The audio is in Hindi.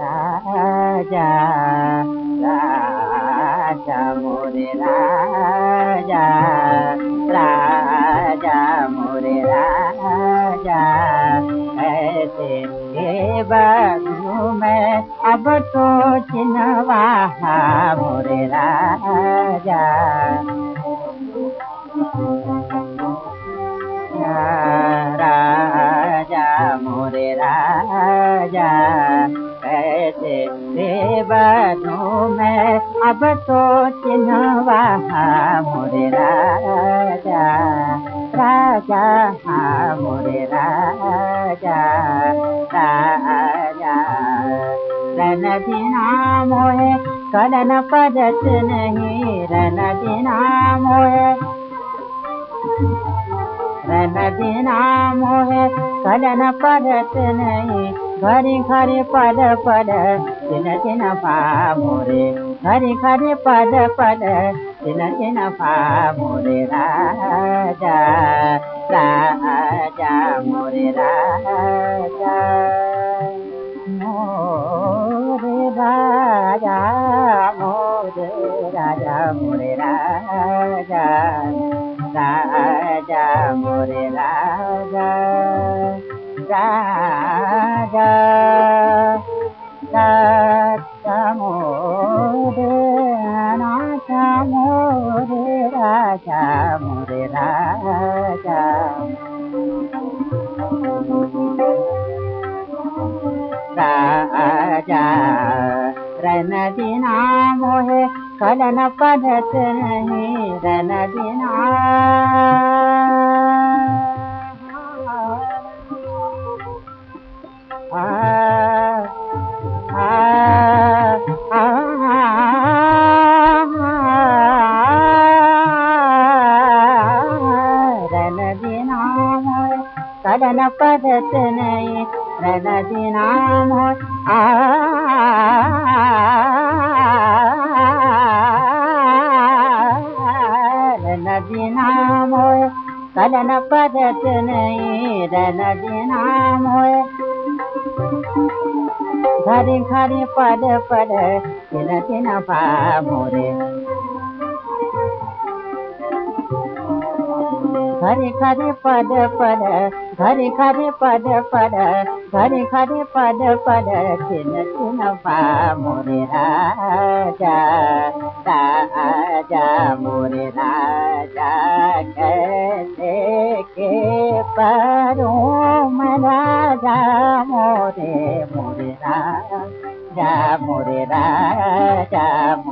राजा राजा मोरे राजा राजा मोरे राजा ऐसे अब तो चिनवा रे बनू मैं अब तो चिन्हवा मोरे राजा राजा हाँ मोरे राजा राजा। रन दिना मोहे कलन पदत नहीं रन दिना मोहे। रन दिना मोहे कलन पदत नहीं घरी घरी पद पद दिन दिन पा मोरे घरी घरी पद पद दिन पा मोरे राजा राजा मोरे राजा मोरे राजा मोरे राजा मोरे राजा राजा रन दिना मोहे कलन पदत नहीं रन दिना रन दिना मोहे कलन पदत नहीं रन दिना मोहे पद पद तिन तिन पा मोरे घरे घरे पद पद घरे घरे पद पद घरे घरे पद पद तिन तिन पा मोरे मोरे राजा करो मा मे मोर या मोरे राम म